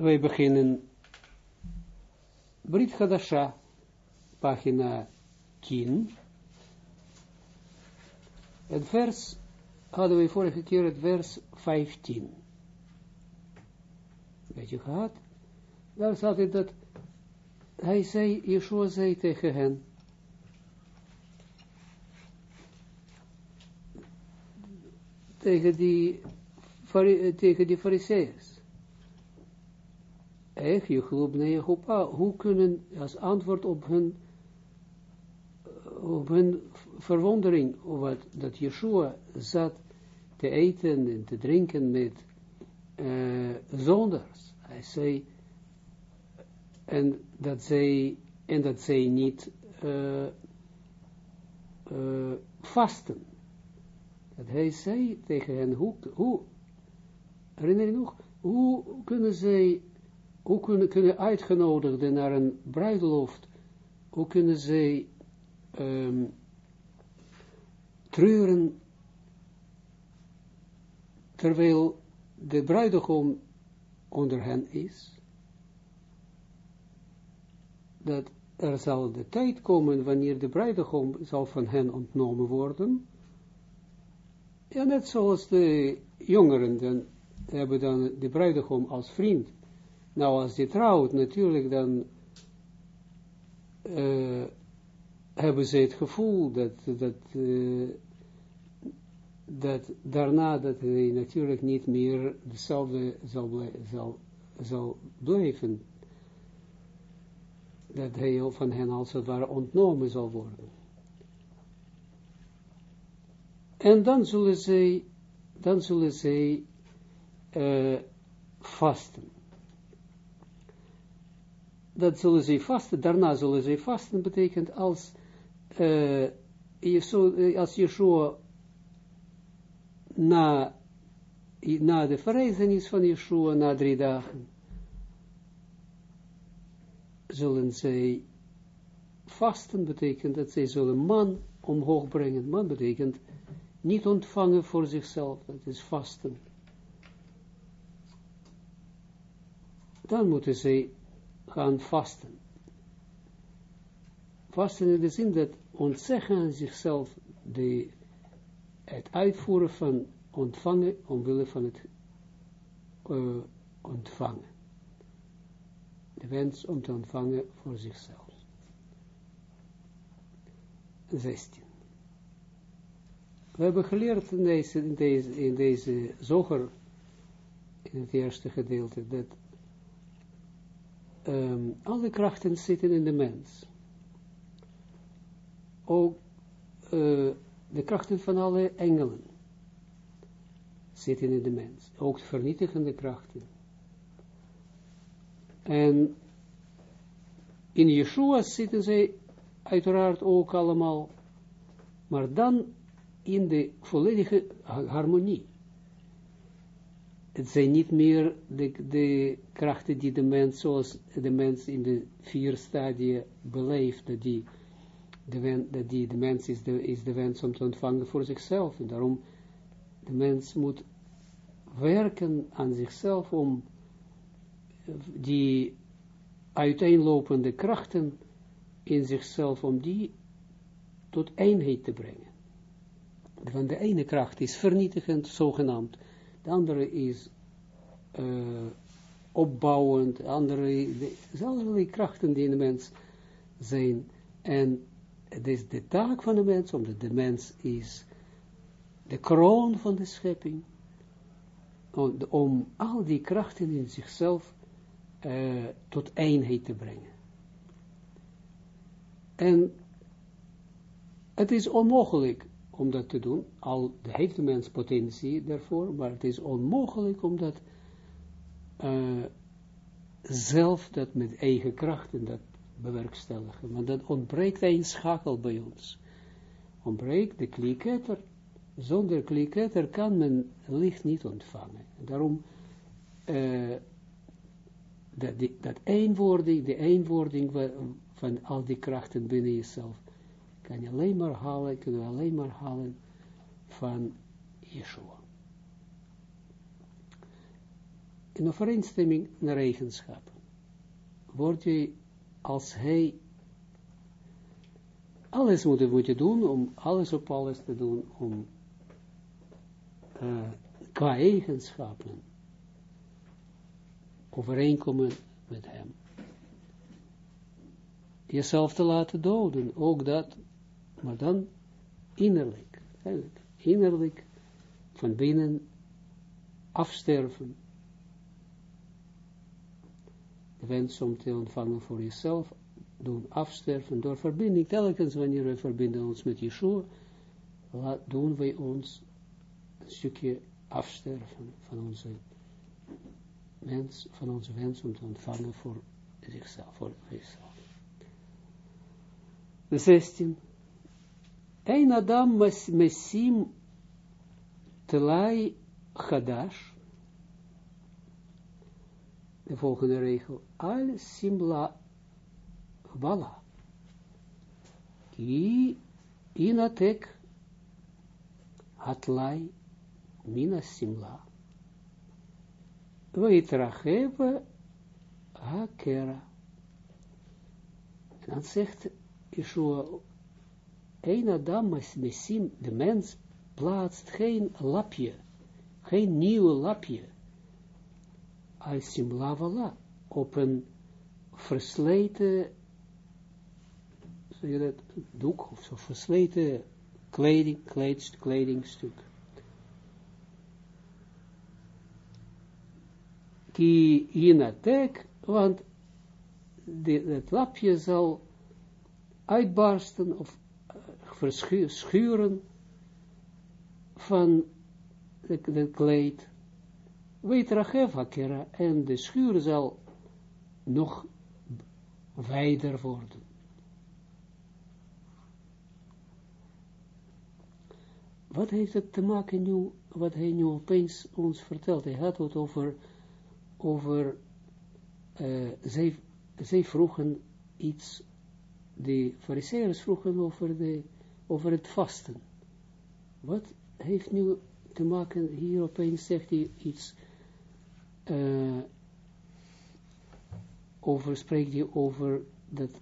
wij beginnen Brit Hadasha, pagina 10. Het vers hadden we vorige keer het vers 15. Weet je gehad? Daar staat het dat hij zei, Yeshua zei tegen hen, tegen die, tegen die fariseërs. Echt, je naar Jehovah. Hoe kunnen, als antwoord op hun, op hun verwondering, wat, dat Yeshua zat te eten en te drinken met uh, zonders. Hij zei, en dat zij, en dat zij niet uh, uh, vasten. Dat hij zei tegen hen, hoe, hoe herinner je nog, hoe kunnen zij, hoe kunnen, kunnen uitgenodigden naar een bruiloft, hoe kunnen zij um, treuren, terwijl de bruidegom onder hen is, dat er zal de tijd komen wanneer de bruidegom zal van hen ontnomen worden, ja, net zoals de jongeren, dan hebben dan de bruidegom als vriend. Nou, als die trouwt, natuurlijk, dan uh, hebben ze het gevoel dat, dat, uh, dat daarna dat hij natuurlijk niet meer dezelfde zal, zal, zal blijven. Dat hij van hen als het ware ontnomen zal worden. En dan zullen zij, dan zullen zij uh, vasten. Dat zullen zij vasten, daarna zullen zij vasten, betekent als, uh, als Yeshua na, na de verrijzenis van Yeshua, na drie dagen, zullen zij vasten, betekent dat zij zullen man omhoog brengen. Man betekent niet ontvangen voor zichzelf, dat is vasten. Dan moeten zij gaan vasten. Vasten in de zin dat ontzeggen zichzelf de, het uitvoeren van ontvangen omwille van het uh, ontvangen. De wens om te ontvangen voor zichzelf. 16. We hebben geleerd in deze, in deze, in deze zoger, in het eerste gedeelte, dat um, alle krachten zitten in de mens. Ook uh, de krachten van alle engelen zitten in de mens. Ook de vernietigende krachten. En in Yeshua zitten zij uiteraard ook allemaal, maar dan in de volledige harmonie. Het zijn niet meer de, de krachten die de mens, zoals de mens in de vier stadia beleeft, dat die de, die, de mens is de, is de wens om te ontvangen voor zichzelf. En daarom, de mens moet werken aan zichzelf om die uiteenlopende krachten in zichzelf, om die tot eenheid te brengen. Want de ene kracht is vernietigend, zogenaamd. De andere is uh, opbouwend. De andere, allerlei krachten die in de mens zijn. En het is de taak van de mens, omdat de mens is de kroon van de schepping. Om, om al die krachten in zichzelf uh, tot eenheid te brengen. En het is onmogelijk om dat te doen, al heeft de mens potentie daarvoor, maar het is onmogelijk om dat uh, zelf dat met eigen krachten dat bewerkstelligen. Want dat ontbreekt een schakel bij ons. Ontbreekt de kliketter. Zonder kliketter kan men licht niet ontvangen. daarom uh, dat, die, dat eenwording, de eenwording van al die krachten binnen jezelf, kan je alleen maar halen, kunnen we alleen maar halen van Yeshua. in overeenstemming naar eigenschappen. Word je als hij alles moet, moet je doen, om alles op alles te doen, om uh, qua eigenschappen overeenkomen met hem. Jezelf te laten doden, ook dat, maar dan innerlijk, innerlijk, van binnen afsterven. De wens om te ontvangen voor jezelf, doen afsterven door verbinding. Telkens wanneer we verbinden ons met Yeshua, doen wij ons een stukje afsterven van onze wens, van onze wens om te ontvangen voor zichzelf, voor zichzelf. De 16. Een Adam mesim telai chadash. De volgende regel. Al simla vala. Ki inatek hatlai mina simla. Weitracheva hakera. En dan zegt Yeshua, een Adam mesim, de mens plaatst geen lapje, geen nieuwe lapje, als simlavala, op een versleten, zeg je dat, doek, of zo versleten kleding, kledingstuk. Ki inatek, want het lapje zal uitbarsten of verschuren van het kleed. Weet Rachef Hakera en de schuur zal nog wijder worden. Wat heeft het te maken nu, wat hij nu opeens ons vertelt? Hij had het over, over uh, zij, vroegen iets de fariseërs vroegen over, de, over het vasten. Wat heeft nu te maken, hier opeens zegt hij iets, uh, over, spreekt hij over dat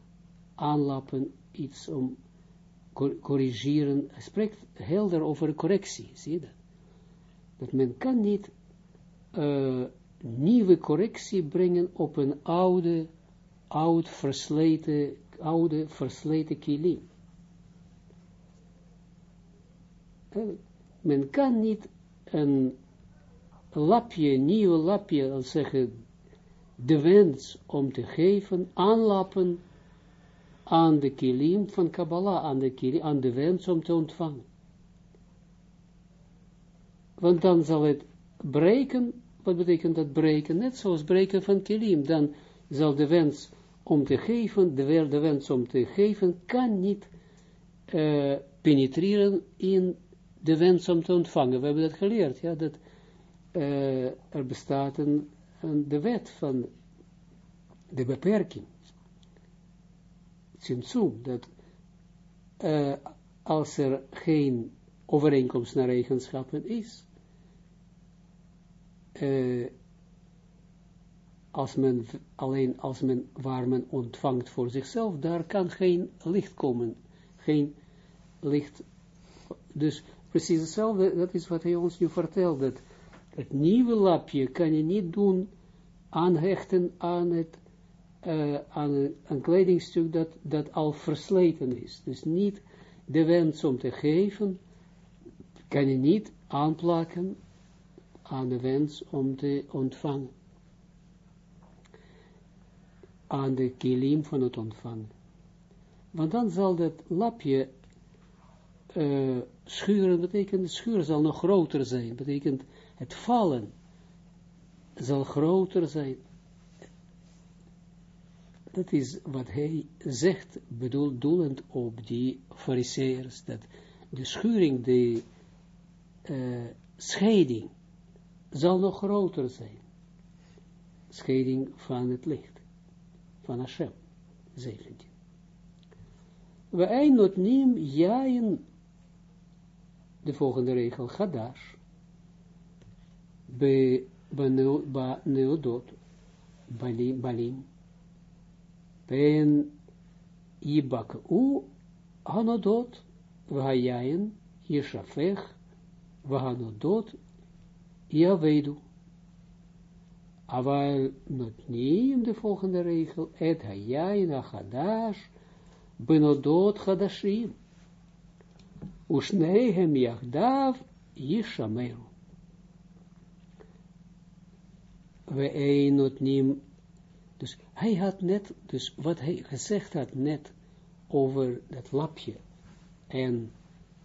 aanlappen, iets om corrigeren, hij spreekt helder over correctie, zie je dat? Dat men kan niet uh, nieuwe correctie brengen op een oude, oud versleten oude versleten kilim. Men kan niet een lapje, nieuw lapje, als zeggen, de wens om te geven, aanlappen aan de kilim van Kabbalah, aan de, kilim, aan de wens om te ontvangen. Want dan zal het breken, wat betekent dat breken? Net zoals breken van kilim, dan zal de wens om te geven, de, de wens om te geven, kan niet uh, penetreren in de wens om te ontvangen. We hebben dat geleerd, ja, dat uh, er bestaat een, de wet van de beperking. Tsimtsum, dat uh, als er geen overeenkomst naar eigenschappen is, uh, als men, alleen als men, waar men ontvangt voor zichzelf, daar kan geen licht komen, geen licht, dus precies hetzelfde, dat is wat hij ons nu vertelt, dat het nieuwe lapje kan je niet doen, aanhechten aan het, uh, aan een, een, kledingstuk dat, dat al versleten is, dus niet de wens om te geven, kan je niet aanplakken aan de wens om te ontvangen aan de kilim van het ontvangen. Want dan zal dat lapje uh, schuren, betekent, de schuur zal nog groter zijn, betekent het vallen zal groter zijn. Dat is wat hij zegt, bedoelend op die fariseërs, dat de schuring, de uh, scheiding, zal nog groter zijn. Scheiding van het licht van Hashem. 17. We einot neem jaien, de volgende regel, Hadash, be neodot, balim, balim, pen yibak u hanodot, vahayayin, yeshafech, vahanodot, yavedu. Aval notnim, de volgende regel, et hayayin achadash, benodot hadashim. Usnehem yachdav, yishameru. We notnim, dus hij had net, dus wat hij gezegd had net over dat lapje en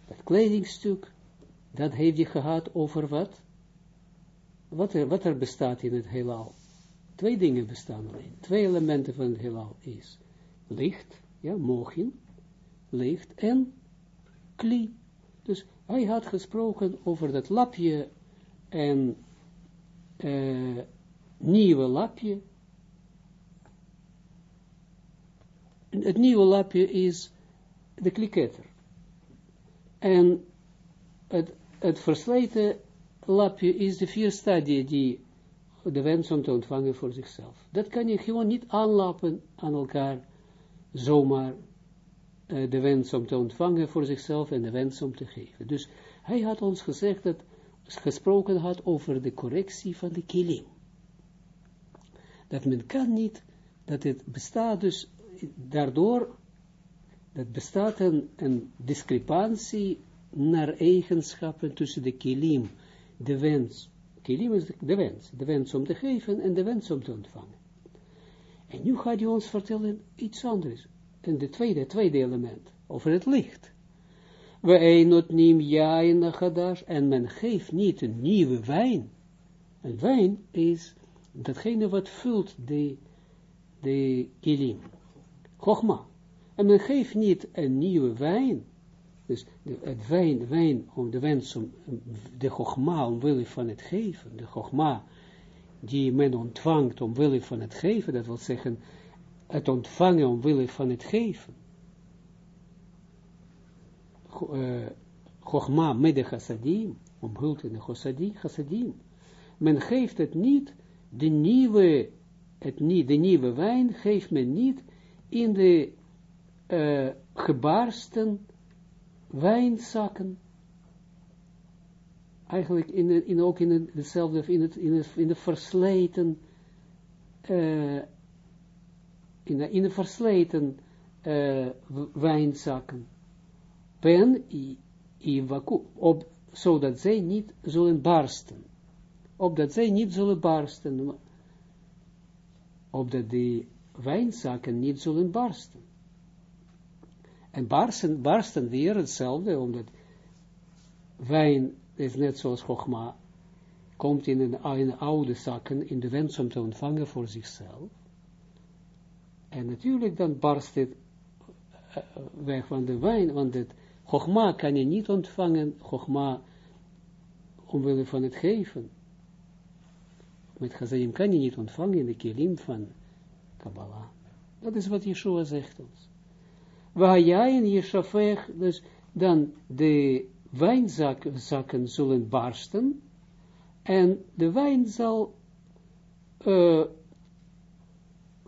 dat kledingstuk, dat heeft hij gehad over wat? wat er, wat er bestaat in het heelal. Twee dingen bestaan alleen. Twee elementen van het heelal is licht, ja, mogen, licht en Dus hij had gesproken over dat lapje en uh, nieuwe lapje. Het nieuwe lapje is de kliketter. En het, het versleten lapje is de vier stadia die de wens om te ontvangen voor zichzelf. Dat kan je gewoon niet aanlappen aan elkaar, zomaar de wens om te ontvangen voor zichzelf en de wens om te geven. Dus hij had ons gezegd dat, gesproken had over de correctie van de kilim. Dat men kan niet, dat het bestaat dus daardoor, dat bestaat een, een discrepantie naar eigenschappen tussen de kilim de wens, kilim is de, wens, de wens om te geven en de wens om te ontvangen. En nu gaat hij ons vertellen iets anders. En de tweede, tweede element, over het licht. We einot neem ja in gadash, en men geeft niet een nieuwe wijn. Een wijn is datgene wat vult de, de kilim. Chogma. En men geeft niet een nieuwe wijn, dus de, het wijn, wijn om de wens om de gogma omwille van het geven, de gogma die men ontvangt omwille van het geven, dat wil zeggen het ontvangen omwille van het geven. Uh, Chogma met de chassadim, omhuld in de chassadim. Men geeft het niet, de nieuwe, het, de nieuwe wijn geeft men niet in de uh, gebarsten wijnzakken, eigenlijk in, in ook in hetzelfde, in, het, in, het, in de versleten, uh, in, de, in de versleten uh, wijnzakken, pen i, op, zodat zij niet zullen barsten, opdat zij niet zullen barsten, opdat die wijnzakken niet zullen barsten. En barsten, barsten weer hetzelfde, omdat wijn is net zoals Chogma, komt in een, oude zakken in de wens om te ontvangen voor zichzelf. En natuurlijk dan barst het uh, weg van de wijn, want het Chogma kan je niet ontvangen, Chogma omwille van het geven. Met Chazayim kan je niet ontvangen in de kilim van Kabbalah. Dat is wat Yeshua zegt ons. Waar jij in je shafech, dus dan de wijnzakken zullen barsten, en de wijn zal uh,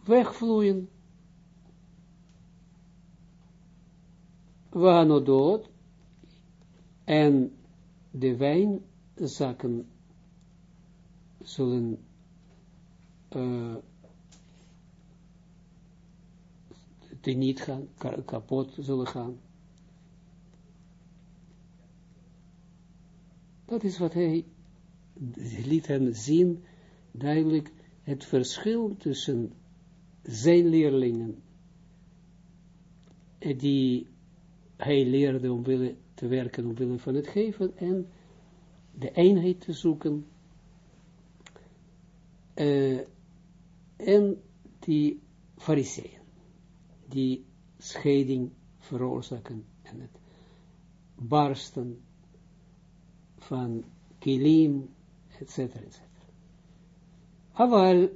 wegvloeien. Dood en de wijnzakken zullen uh, niet gaan, kapot zullen gaan. Dat is wat hij liet hem zien, duidelijk het verschil tussen zijn leerlingen, die hij leerde om willen te werken, om willen van het geven, en de eenheid te zoeken, uh, en die fariseeën die scheiding veroorzaken en het barsten van kilim, etc. etc. Aval,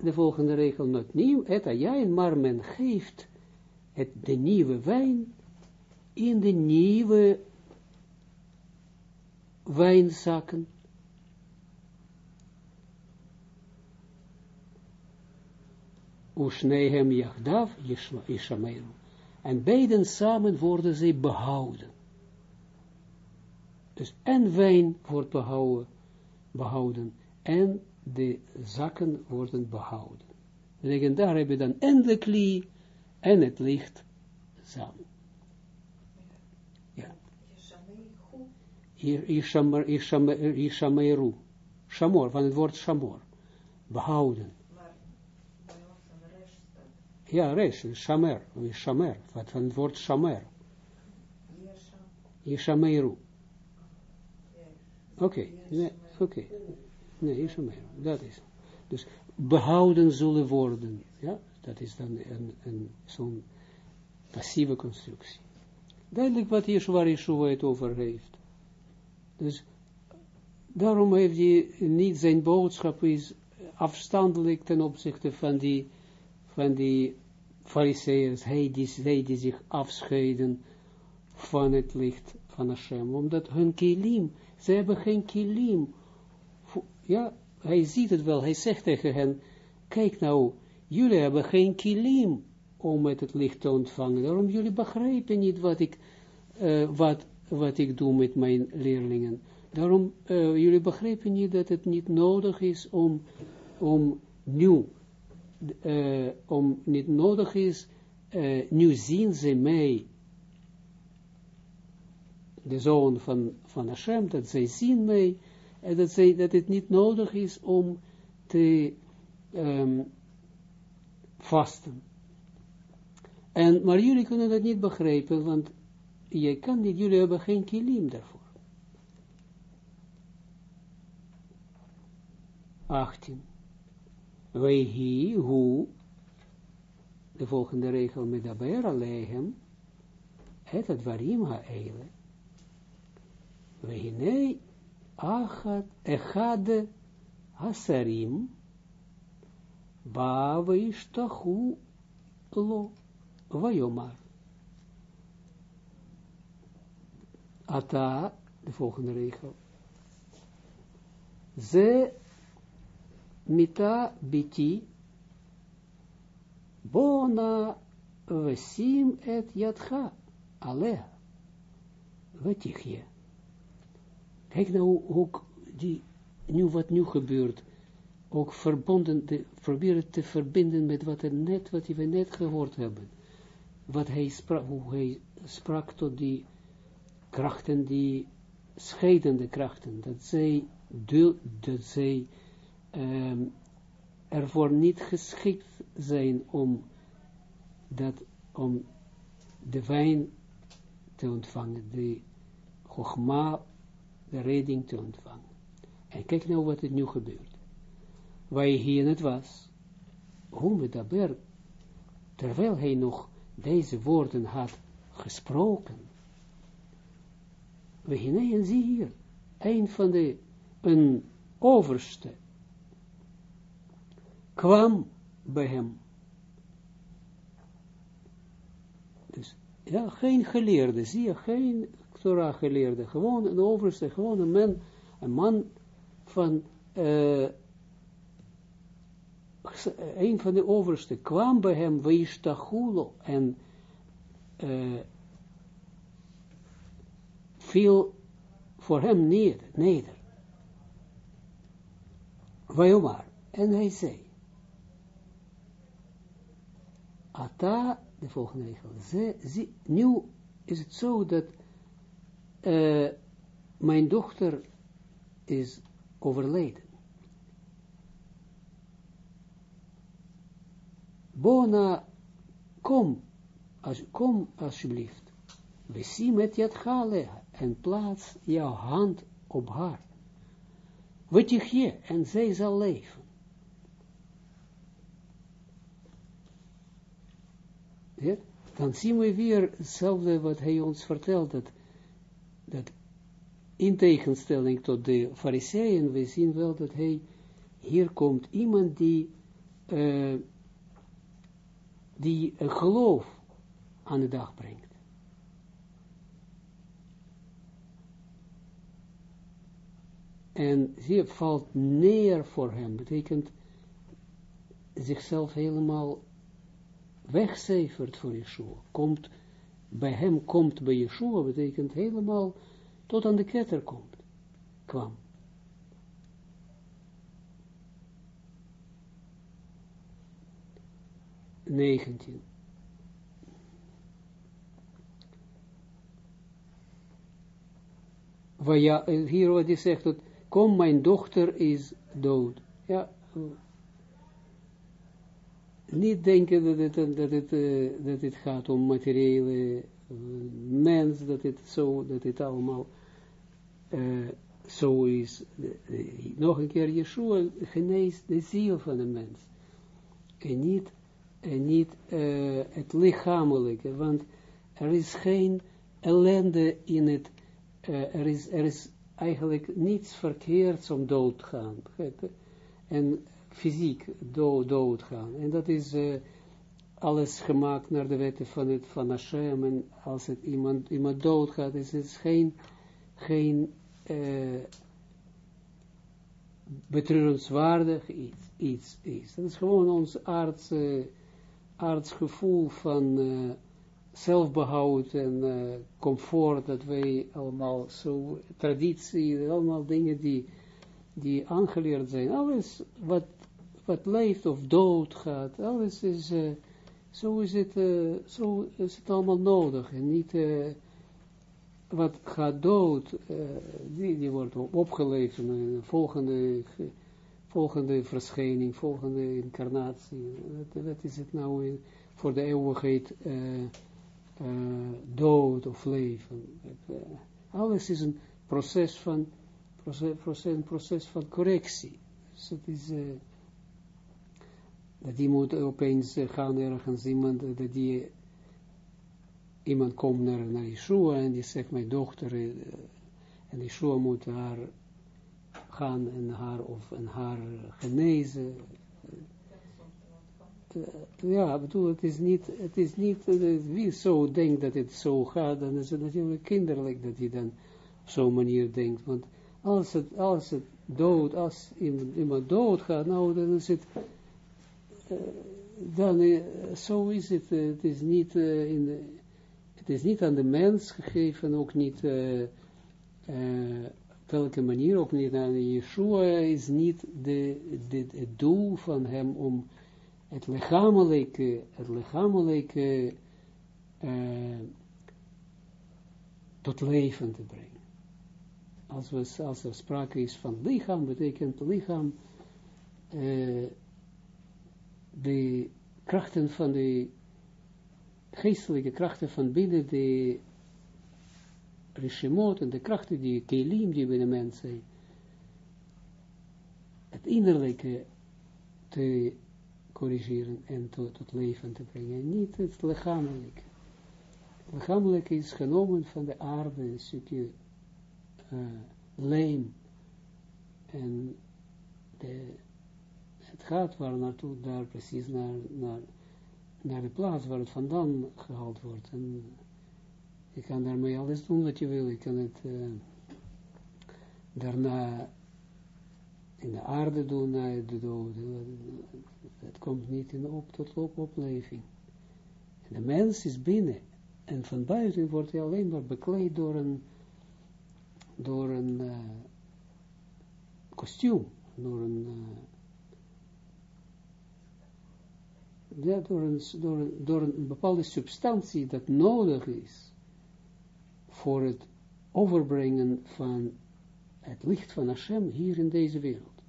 de volgende regel not nieuw, et ajain, maar men geeft het, de nieuwe wijn in de nieuwe wijnzakken. Ushnehem Yachdav Yishameru. En beiden samen worden ze behouden. Dus en wijn wordt behouden, behouden en de zakken worden behouden. Daar hebben je dan en de klie en het licht samen. Hier Ishameru. Shamor, van het woord Shamor. Behouden. Ja, resh, shamer, shamer, wat van het woord shamer. Yeshameru. Oké, nee, oké. Nee, Yeshameru, dat is. Dus behouden zullen worden, ja, dat is dan een, een, zo'n passieve constructie. Duidelijk wat Yeshua Yeshua het over. Dus daarom heeft hij niet zijn boodschap is afstandelijk ten opzichte van die, van die fariseërs, hij die, zich afscheiden van het licht van Hashem, omdat hun kilim, ze hebben geen kilim, ja, hij ziet het wel, hij zegt tegen hen, kijk nou, jullie hebben geen kilim om met het licht te ontvangen, daarom jullie begrijpen niet wat ik, uh, wat, wat ik doe met mijn leerlingen. Daarom, uh, jullie begrijpen niet dat het niet nodig is om, om nieuw, uh, om niet nodig is, uh, nu zien ze mij, de zoon van, van Hashem, dat zij zien mij, en dat, zij, dat het niet nodig is om te um, vasten. En, maar jullie kunnen dat niet begrijpen, want je kan niet, jullie hebben geen kilim daarvoor. 18. Wehi, hu, de volgende regel, met medaber alehem, het advarim ha'ele, wehine achat, echade hasarim, ba veishtachu lo, vayomar. Ata, de volgende regel, ze mita biti, bona vesim et yadcha, alea, vetichje. Kijk nou ook die, nu wat nu gebeurt, ook verbonden, te, proberen te verbinden met wat er net, wat we net gehoord hebben. Wat hij sprak, hoe hij sprak tot die krachten, die scheidende krachten, dat zij, dat zij um, ervoor niet geschikt zijn om, dat, om de wijn te ontvangen, de chogma, de redding te ontvangen. En kijk nou wat er nu gebeurt. Waar hier het was, hoe met Daber, terwijl hij nog deze woorden had gesproken, we en zie hier, een van de, een overste, kwam bij hem. Dus, ja, geen geleerde, zie je, geen Torah geleerde, gewoon een overste, gewoon een man, een man van, uh, een van de overste kwam bij hem, weishtachulo, en uh, viel voor hem neder, neder. Vajomar, en hij zei, Ata, de volgende regel. Ze, nu is het zo dat uh, mijn dochter is overleden. Bona, kom, als, kom alsjeblieft. We zien met het gale en plaats jouw hand op haar. Wat je en zij zal leven. Dan zien we weer hetzelfde wat hij ons vertelt, dat, dat in tegenstelling tot de fariseeën, we zien wel dat hij, hier komt iemand die, uh, die een geloof aan de dag brengt. En zie valt neer voor hem, betekent zichzelf helemaal wegcijfert voor Yeshua. Komt, bij hem komt bij Yeshua, betekent helemaal tot aan de ketter komt, kwam. 19. ja, hier wat hij zegt, dat, kom mijn dochter is dood. Ja, niet denken dat het, dat het, uh, dat het gaat om materiële uh, mens, dat het zo, dat het allemaal uh, zo is. nog een keer, Yeshua geneest de ziel van de mens. En niet en niet uh, het lichamelijke, want er is geen ellende in het, er, is, er is eigenlijk niets verkeerds om dood te gaan, en fysiek dood, dood gaan, en dat is uh, alles gemaakt naar de wetten van, het, van Hashem, en als het iemand, iemand dood gaat, is het geen, geen betreurenswaardig iets, iets is. Dat is gewoon ons aardse aardsgevoel van uh, zelfbehoud en uh, comfort, dat wij allemaal zo, traditie, allemaal dingen die, die aangeleerd zijn. Alles wat, wat leeft of dood gaat, alles is, uh, zo, is het, zo is het allemaal nodig. En niet wat gaat dood, die, die wordt opgeleefd in een volgende volgende verschijning, volgende incarnatie, wat, is het nou voor de eeuwigheid uh, uh, dood of leven. Het, uh, alles is een proces van, proces, proces, een proces van correctie. Dus het is, dat die moet opeens gaan ergens iemand, dat die, iemand komt naar, naar Yeshua en die zegt, mijn dochter, en Yeshua moet haar gaan en haar, of en haar genezen. Uh, ja, bedoel, het is niet, het is niet, uh, wie zo denkt dat het zo gaat, dan is het natuurlijk kinderlijk dat hij dan op zo'n manier denkt, want als het, als het dood, als iemand, dood gaat, nou, dan is het, uh, dan, zo is het, het is niet in de, het is niet aan de mens gegeven, ook niet, welke manier ook niet aan Yeshua is niet de, het doel van hem om het lichamelijke, het lichamelijke uh, tot leven te brengen. Als, we, als er sprake is van lichaam, betekent lichaam uh, de krachten van de geestelijke krachten van binnen de rishimot en de krachten, die kelim die bij de mens zijn, het innerlijke te corrigeren en tot, leven te brengen, niet het lichamelijke. Lichamelijk is genomen van de aarde, een stukje uh, leem, en de, het gaat waar naartoe, daar precies naar, naar, naar de plaats waar het vandaan gehaald wordt, en je kan daarmee alles doen wat je wil. Je kan het uh, daarna in de aarde doen, na de dood. Het komt niet in op tot op opleving. En de mens is binnen. En van buiten wordt hij alleen maar bekleed door een, door een uh, kostuum. Door een, uh, ja, door een bepaalde substantie dat nodig is voor het overbrengen van het licht van Hashem hier in deze wereld.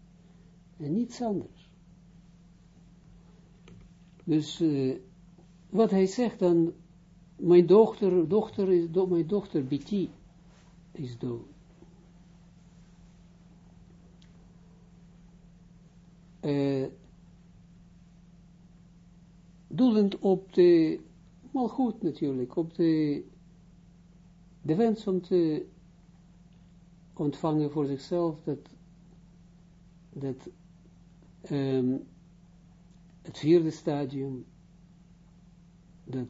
En niets anders. Dus uh, wat hij zegt dan, mijn dochter, dochter is dood, mijn dochter Biti is dood. Uh, doelend op de, maar goed natuurlijk, op de de wens om te ontvangen voor zichzelf dat, dat um, het vierde stadium, dat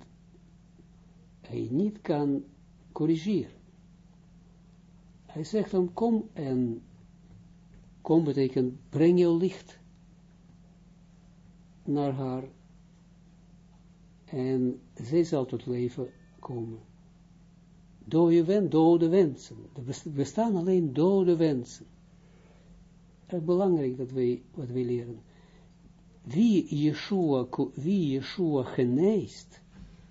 hij niet kan corrigeren. Hij zegt dan, kom en, kom betekent, breng je licht naar haar, en zij zal tot leven komen. Dode, wen, dode wensen. Er bestaan alleen dode wensen. Het is belangrijk dat wij, wat wij leren. Wie Yeshua, wie Yeshua geneest,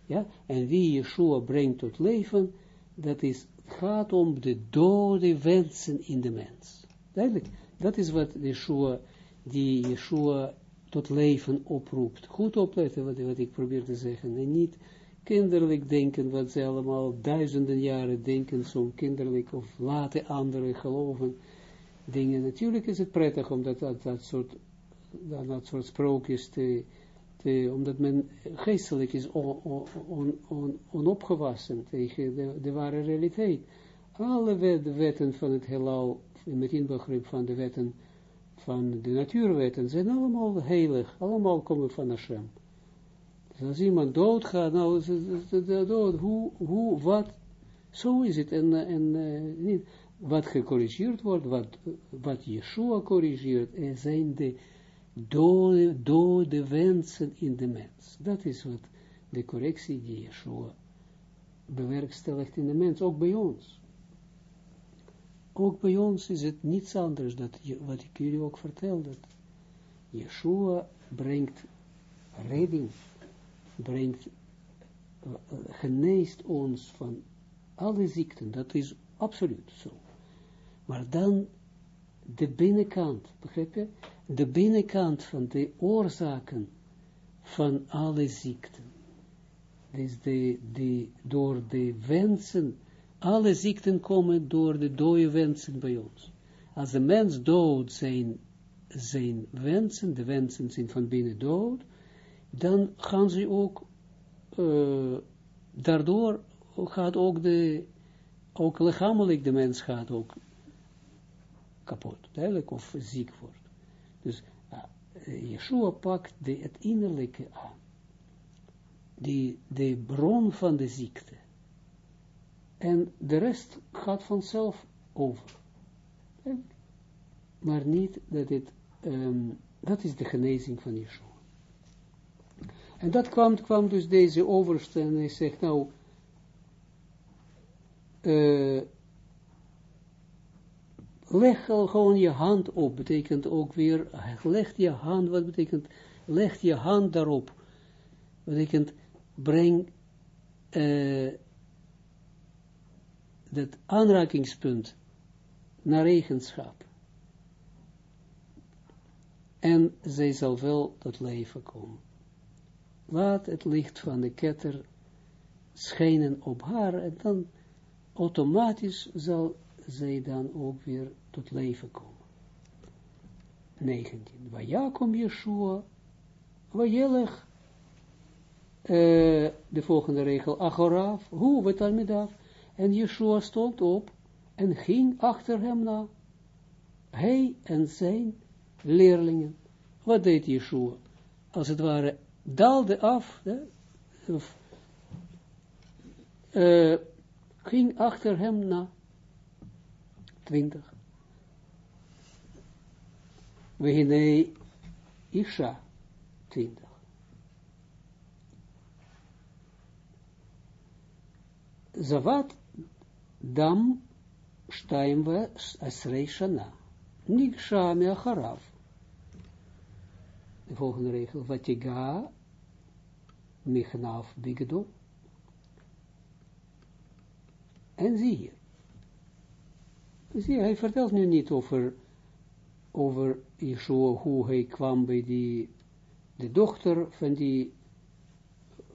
ja, en wie Yeshua brengt tot leven, dat is, gaat om de dode wensen in de mens. Duidelijk, dat is wat Yeshua, die Yeshua tot leven oproept. Goed opletten wat, wat ik probeer te zeggen. En niet kinderlijk denken, wat ze allemaal duizenden jaren denken, zo'n kinderlijk, of laten anderen geloven dingen. Natuurlijk is het prettig om dat, dat, dat soort, dat, soort sprookjes te, te, omdat men geestelijk is on, on, on, onopgewassen tegen de, de ware realiteit. Alle wet, wetten van het heelal, met inbegrip van de wetten van de natuurwetten, zijn allemaal heilig, allemaal komen van Hashem. Dus als iemand doodgaat, nou, dood, hoe, hoe, wat, zo is het, en, en uh, niet, wat gecorrigeerd wordt, wat, wat Yeshua corrigeert, er zijn de dode, dode wensen in de mens. Dat is wat de correctie die Yeshua bewerkstelligt in de mens, ook bij ons. Ook bij ons is het niets anders, dat, wat ik jullie ook vertel, dat Yeshua brengt redding, brengt, uh, geneest ons van alle ziekten, dat is absoluut zo. Maar dan de binnenkant, begrijp je? De binnenkant van de oorzaken van alle ziekten. Dus de, door de wensen alle ziekten komen door de dode wensen bij ons. Als de mens dood zijn, zijn wensen, de wensen zijn van binnen dood, dan gaan ze ook, uh, daardoor gaat ook de, ook lichamelijk de mens gaat ook kapot, duidelijk, of ziek wordt. Dus uh, Yeshua pakt de, het innerlijke aan, die, de bron van de ziekte. En de rest gaat vanzelf over. Maar niet dat het, um, dat is de genezing van Yeshua. En dat kwam, kwam dus deze overste en hij zegt nou, uh, leg gewoon je hand op, betekent ook weer, leg je hand, wat betekent, leg je hand daarop, betekent, breng, uh, dat aanrakingspunt naar eigenschap. En zij zal wel tot leven komen. Laat het licht van de ketter schijnen op haar en dan automatisch zal zij dan ook weer tot leven komen. 19. Wajakom Yeshua, Wajelech, uh, de volgende regel, Achoraf, hoe we dan met af, en Yeshua stond op en ging achter hem na. Hij en zijn leerlingen. Wat deed Yeshua? Als het ware daalde af, of, uh, ging achter hem na. Twintig. Wehine Isha, twintig. Zawat dam shtaim asrei shana. Niksha meacharav. De volgende regel. Vatiga michnaf bigdo. En zie hier. Zie, hij vertelt nu niet over, over Yeshua, hoe hij kwam bij die, de dochter van die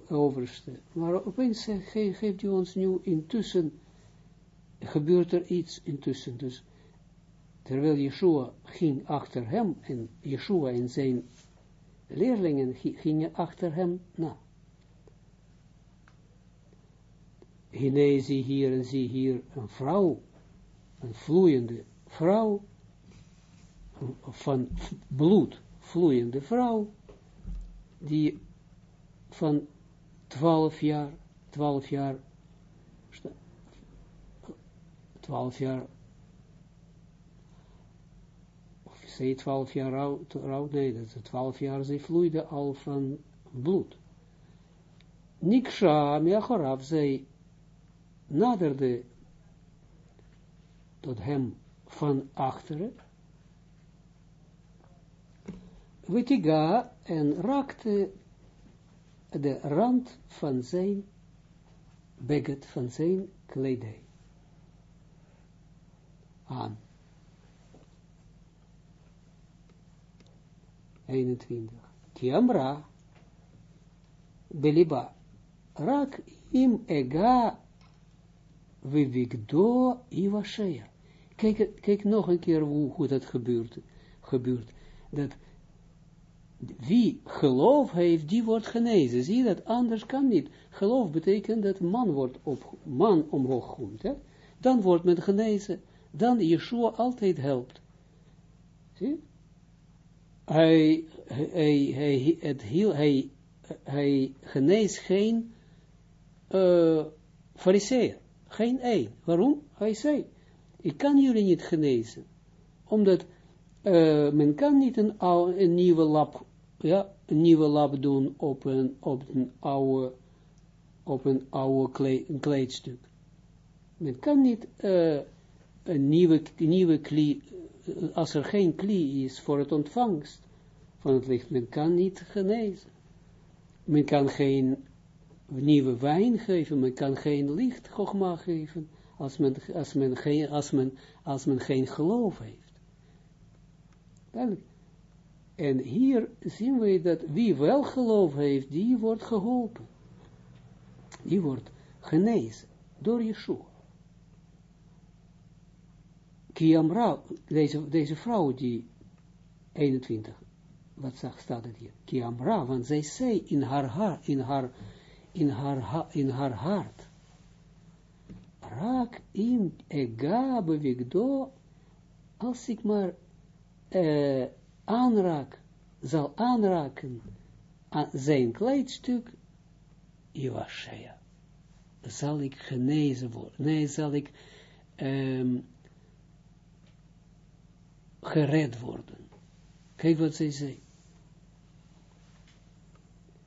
overste. Maar opeens geeft hij ons nu intussen gebeurt er iets intussen. Dus terwijl Yeshua ging achter hem, en Yeshua en zijn leerlingen gingen achter hem na. Hine zie hier en zie hier een vrouw, een vloeiende vrouw, van bloed vloeiende vrouw, die van twaalf jaar, twaalf jaar twaalf jaar, of zei twaalf jaar oud, nee, dat is twaalf jaar, ze vloeide al van bloed. Niksha Meachorav, zij naderde tot hem van achteren, Witiga en raakte de rand van zijn beget, van zijn kledij aan. 21. Kiamra, beliba, rak im ega vivigdo ivashea. Kijk, kijk nog een keer hoe, hoe dat gebeurt, gebeurt. Dat wie geloof heeft, die wordt genezen. Zie je dat? Anders kan niet. Geloof betekent dat man wordt op, man omhoog komt. Hè? Dan wordt men genezen. Dan Yeshua altijd helpt. Zie Hij, hij, hij, het heel, hij, hij geneest geen uh. Geen één. Waarom? Hij zei, ik kan jullie niet genezen. Omdat uh, men kan niet een, oude, nieuwe lab, ja, een nieuwe lab doen op een, op een oude, op een oude kleedstuk. Men kan niet uh, een nieuwe, nieuwe klie, als er geen klie is voor het ontvangst van het licht, men kan niet genezen. Men kan geen nieuwe wijn geven, men kan geen licht, gogma geven, als men, als men, geen, als men, als men geen geloof heeft. En hier zien we dat wie wel geloof heeft, die wordt geholpen. Die wordt genezen door Yeshua. Kiamra, deze, deze vrouw die 21, wat zag, staat het hier? Kiamra, want zij zei in haar, haar, in haar, in haar, in haar hart, raak in ega bewigdo, als ik maar uh, aanraak, zal aanraken aan zijn kleidstuk, Iwashea, zal ik genezen worden. Nee, zal ik um, gered worden. Kijk wat zij zei.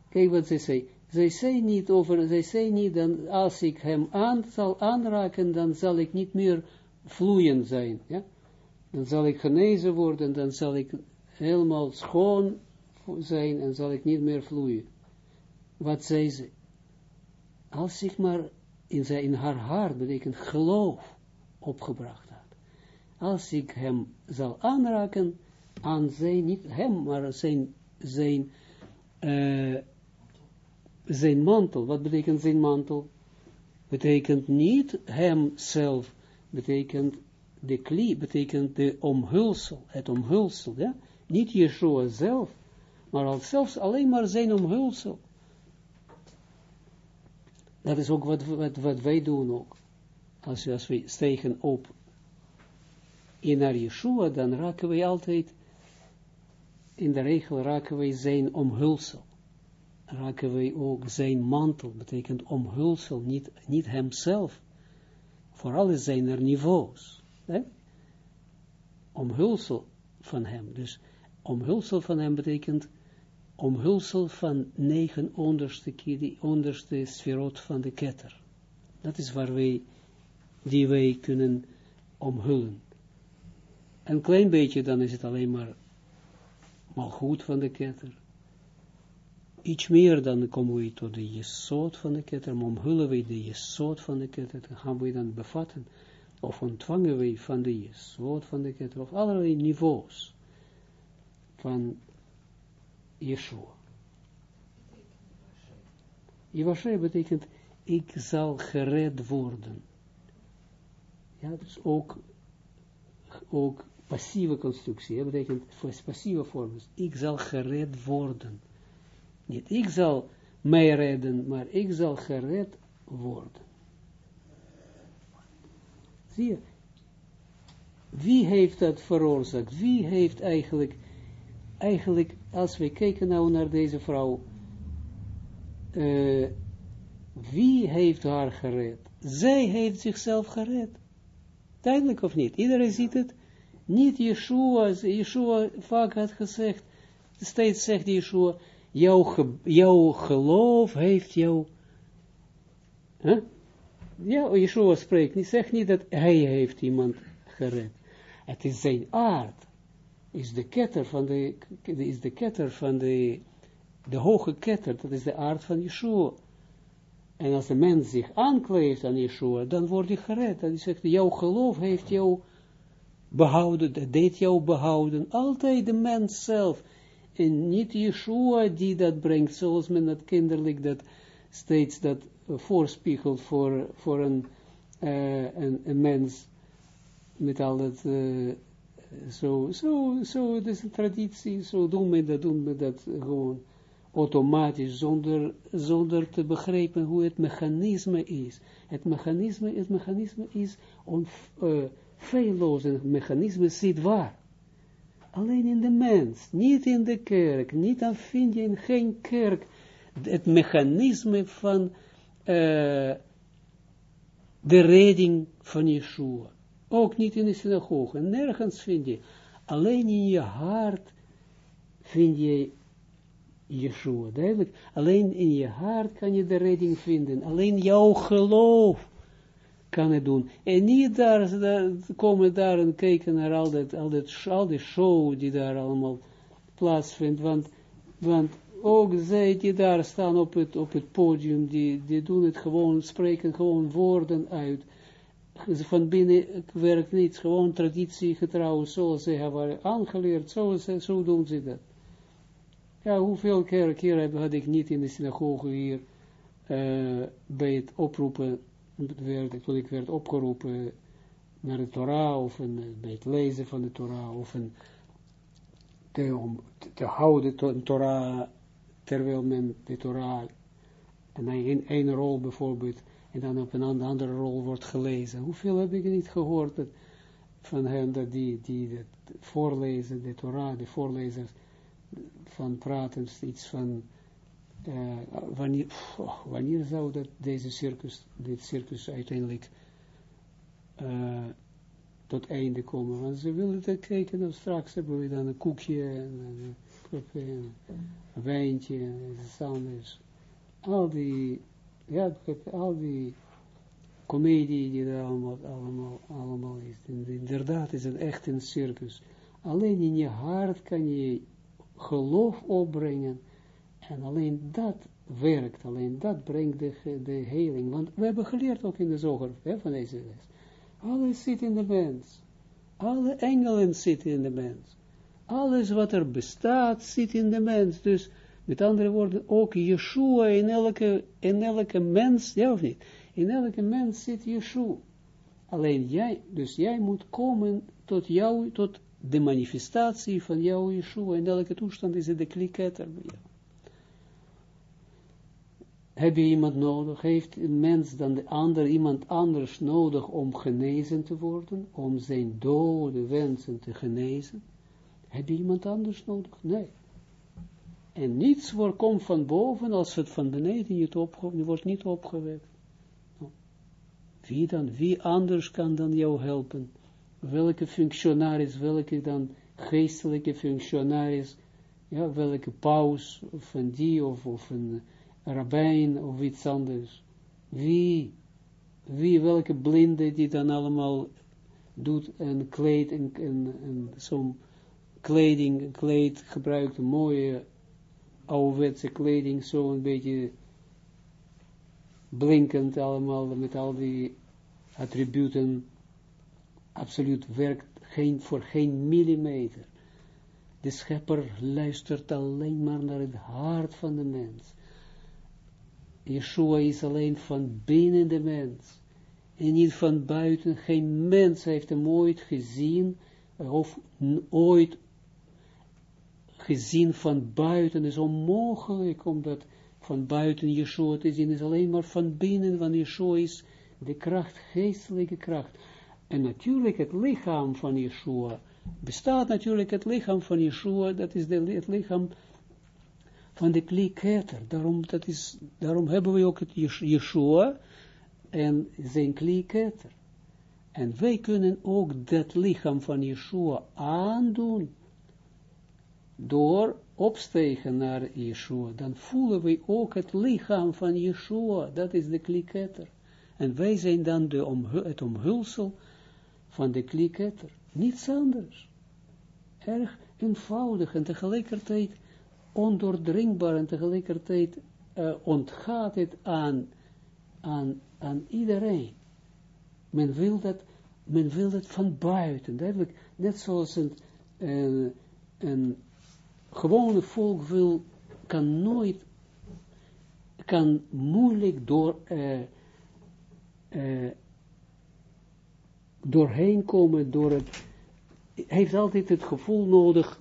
Kijk wat zij zei. Zij zei niet over, zij zei niet, dan, als ik hem aan zal aanraken, dan zal ik niet meer vloeiend zijn. Ja? dan zal ik genezen worden, dan zal ik helemaal schoon zijn en zal ik niet meer vloeien. Wat zei ze? Als ik maar in, zijn, in haar hart betekent geloof opgebracht had. Als ik hem zal aanraken aan zijn, niet hem, maar zijn, zijn, uh, zijn mantel. Wat betekent zijn mantel? Betekent niet hem zelf, betekent de kli betekent de omhulsel, het omhulsel, ja? Niet Yeshua zelf, maar al zelfs alleen maar zijn omhulsel. Dat is ook wat, wat, wij doen ook. Als, we stegen op in naar Yeshua, dan raken wij altijd, in de regel raken wij zijn omhulsel. Raken wij ook zijn mantel, betekent omhulsel, niet, niet hemzelf. Vooral zijn er niveaus omhulsel van hem. Dus omhulsel van hem betekent omhulsel van negen onderste, die onderste sferot van de ketter. Dat is waar wij, die wij kunnen omhullen. Een klein beetje, dan is het alleen maar mal goed van de ketter. Iets meer, dan komen we tot de jesot van de ketter, omhullen wij de jesot van de ketter, gaan we dan bevatten of ontvangen wij van de Jesod van de Keter, of allerlei niveaus van Yeshua. Yevashe betekent, ik zal gered worden. Ja, dus ook, ook passieve constructie, dat betekent passieve vorm, ik zal gered worden. Niet ik zal mij redden, maar ik zal gered worden. Zie Wie heeft dat veroorzaakt? Wie heeft eigenlijk, eigenlijk, als we kijken nou naar deze vrouw, uh, wie heeft haar gered? Zij heeft zichzelf gered. Duidelijk of niet? Iedereen ziet het. Niet Yeshua, Yeshua vaak had gezegd, steeds zegt Yeshua, jouw, jouw geloof heeft jou Huh? Ja, Yeshua spreekt niet, zegt niet dat hij heeft iemand gered. Het is zijn aard, is de ketter van de, is de ketter van de, de hoge ketter, dat is de aard van Yeshua. En als de mens zich aankleeft aan Yeshua, dan wordt hij gered. En hij zegt, jouw geloof heeft jou behouden, dat deed jou behouden. Altijd de mens zelf. En niet Yeshua die dat brengt, zoals men dat kinderlijk dat steeds dat voorspiegelt voor, voor een, uh, een, een, mens met al dat, uh, zo, zo, zo, dat is een traditie, zo doen we dat, doen we dat gewoon automatisch, zonder, zonder te begrijpen hoe het mechanisme is. Het mechanisme, het mechanisme is on, uh, feilloos, het mechanisme zit waar. Alleen in de mens, niet in de kerk, niet dan vind je in geen kerk het mechanisme van uh, de redding van Yeshua. Ook niet in de synagoge, nergens vind je. Alleen in je hart vind je Yeshua, duidelijk. Alleen in je hart kan je de redding vinden. Alleen jouw geloof kan het doen. En niet daar, komen daar en kijken naar al, dat, al, dat, die show die daar allemaal plaatsvindt. Want, want ook zij die daar staan op het, op het podium, die, die doen het gewoon, spreken gewoon woorden uit. Van binnen werkt niets, gewoon traditiegetrouw, zoals ze hebben aangeleerd, zo, zo doen ze dat. Ja, hoeveel keer, keer had ik niet in de synagoge hier uh, bij het oproepen, werd, toen ik werd opgeroepen naar de Torah, of een, bij het lezen van de Torah, of een, te, om te, houden to, Torah, terwijl men de Torah, en in één rol bijvoorbeeld, en dan op een andere rol wordt gelezen. Hoeveel heb ik niet gehoord van hen, dat die, die dat voorlezen, de Torah, de voorlezers, van praten, iets van, uh, wanneer, zou dat, deze circus, dit circus uiteindelijk uh, tot einde komen, want ze willen het kijken, of straks hebben we dan een koekje, en, en een wijntje, en iets anders. Al die, ja, al die comedie die er allemaal, allemaal, allemaal is. Inderdaad is het echt een circus. Alleen in je hart kan je geloof opbrengen. En alleen dat werkt, alleen dat brengt de, de heling. Want we hebben geleerd ook in de zoger hè, van deze les. Alles zit in de mens. Alle engelen zitten in de mens. Alles wat er bestaat zit in de mens. Dus met andere woorden, ook Yeshua in elke, in elke mens, ja of niet? In elke mens zit Yeshua. Alleen jij, dus jij moet komen tot jou, tot de manifestatie van jouw Yeshua, in elke toestand is het de kliketter bij jou. Heb je iemand nodig? Heeft een mens dan de ander, iemand anders nodig om genezen te worden? Om zijn dode wensen te genezen? Heb je iemand anders nodig? Nee. En niets wordt, komt van boven als het van beneden niet opgewekt, wordt niet opgewekt. Wie dan, wie anders kan dan jou helpen? welke functionaris, welke dan geestelijke functionaris, ja, welke paus, of een die, of, of een rabbijn, of iets anders. Wie, wie, welke blinde die dan allemaal doet en kleed en, en, en zo'n kleding, kleed gebruikt, mooie ouderwetse kleding, zo een beetje blinkend allemaal, met al die attributen absoluut werkt geen, voor geen millimeter. De schepper luistert alleen maar naar het hart van de mens. Yeshua is alleen van binnen de mens. En niet van buiten. Geen mens heeft hem ooit gezien. Of ooit gezien van buiten. Het is onmogelijk om dat van buiten Yeshua te zien. Is alleen maar van binnen. Want Yeshua is de kracht, geestelijke kracht. En natuurlijk het lichaam van Yeshua, bestaat natuurlijk het lichaam van Yeshua, dat is de, het lichaam van de klieketter. Daarom, dat is, daarom hebben we ook het Yeshua en zijn klieketter. En wij kunnen ook dat lichaam van Yeshua aandoen door opstegen naar Yeshua, dan voelen we ook het lichaam van Yeshua, dat is de kliketter. En wij zijn dan de het omhulsel van de kliketter, niets anders. Erg eenvoudig en tegelijkertijd ondoordringbaar en tegelijkertijd uh, ontgaat het aan, aan, aan iedereen. Men wil dat, men wil dat van buiten, duidelijk, net zoals een, een, gewone volk wil, kan nooit, kan moeilijk door, uh, uh, doorheen komen door het, heeft altijd het gevoel nodig,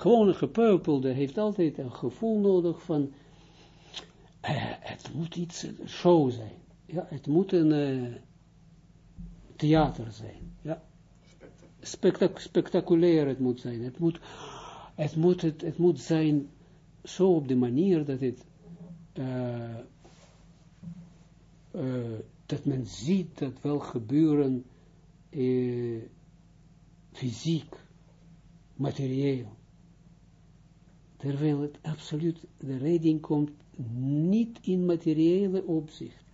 gewone gepeupelde heeft altijd een gevoel nodig van, uh, het moet iets, show zijn, ja, het moet een theater zijn, ja, Spectac spectaculair het moet zijn, het moet, het moet, het, moet zijn zo op de manier dat het, uh, dat men ziet dat wel gebeuren fysiek, materieel. Terwijl het absoluut, de redding komt niet in materiële opzicht.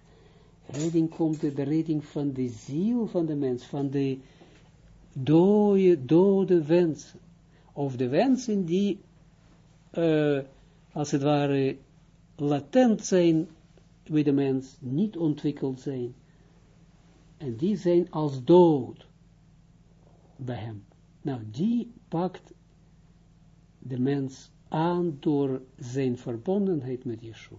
Redding komt, de redding van de ziel van de mens, van de dode, dode wensen of de wensen die, uh, als het ware, latent zijn bij de mens, niet ontwikkeld zijn. En die zijn als dood bij hem. Nou, die pakt de mens aan door zijn verbondenheid met Yeshua.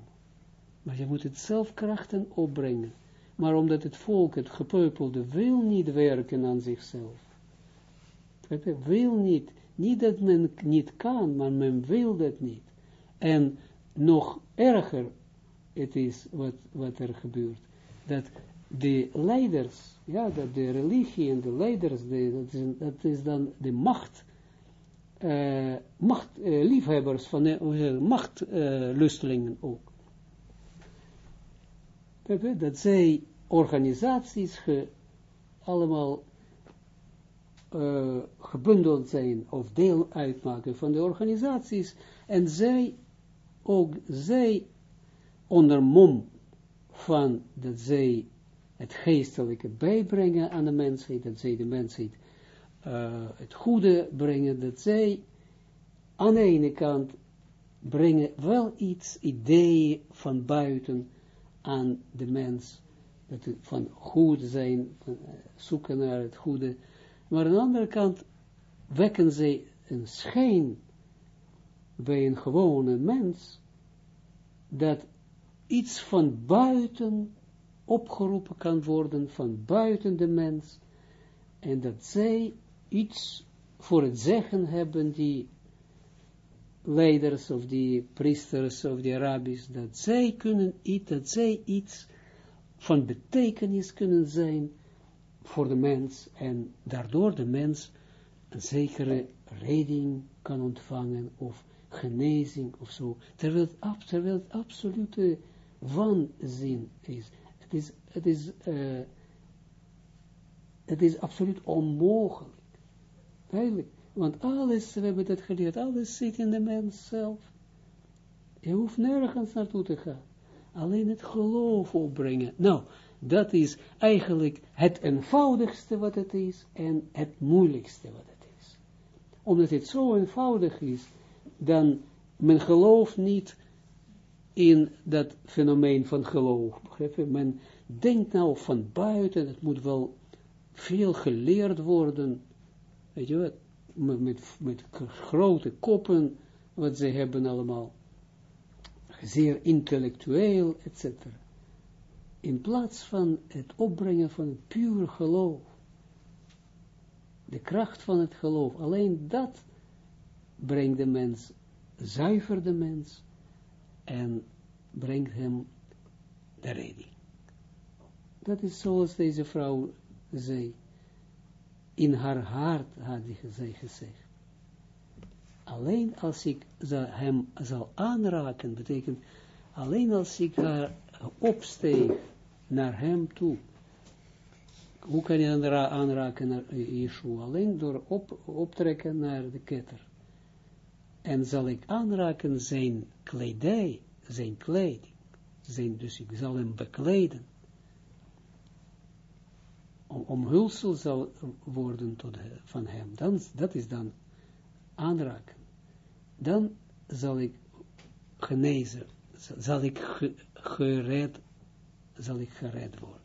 Maar je moet het zelf krachten opbrengen. Maar omdat het volk, het gepeupelde, wil niet werken aan zichzelf. Wil niet niet dat men niet kan, maar men wil dat niet. En nog erger, het is wat, wat er gebeurt, dat de leiders, ja, dat de religie en de leiders, dat, is, dan de macht, uh, macht uh, liefhebbers van de machtlustelingen uh, ook. Dat zij organisaties allemaal uh, gebundeld zijn of deel uitmaken van de organisaties en zij ook zij onder mom van dat zij het geestelijke bijbrengen aan de mensheid, dat zij de mensheid uh, het goede brengen, dat zij aan de ene kant brengen wel iets, ideeën van buiten aan de mens, dat van goed zijn, van, uh, zoeken naar het goede, maar aan de andere kant wekken zij een schijn bij een gewone mens, dat iets van buiten opgeroepen kan worden, van buiten de mens, en dat zij iets voor het zeggen hebben, die leiders of die priesters of die rabbis, dat zij kunnen iets, dat zij iets van betekenis kunnen zijn voor de mens en daardoor de mens een zekere redding kan ontvangen of genezing of zo, terwijl het, terwijl het absolute waanzin is. Is, is, uh, het is absoluut onmogelijk. Want alles, we hebben dat geleerd, alles zit in de mens zelf. Je hoeft nergens naartoe te gaan. Alleen het geloof opbrengen. Nou, dat is eigenlijk het eenvoudigste wat het is en het moeilijkste wat het is. Omdat het zo eenvoudig is, dan men gelooft niet in dat fenomeen van geloof. Men denkt nou van buiten, het moet wel veel geleerd worden, weet je wat, met, met, grote koppen, wat ze hebben allemaal, zeer intellectueel, etc in plaats van het opbrengen van het puur geloof, de kracht van het geloof, alleen dat brengt de mens, zuiver de mens, en brengt hem de redding. Dat is zoals deze vrouw zei, in haar hart had zij gezegd. Alleen als ik hem zal aanraken, betekent, alleen als ik haar opsteeg naar hem toe. Hoe kan je aanraken naar Yeshua? Alleen door op, optrekken naar de ketter. en zal ik aanraken zijn kledij, zijn kleding, zijn, dus ik zal hem bekleden, omhulsel zal worden tot, van hem, dan, dat is dan aanraken. Dan zal ik genezen, zal ik gered, zal ik gered worden.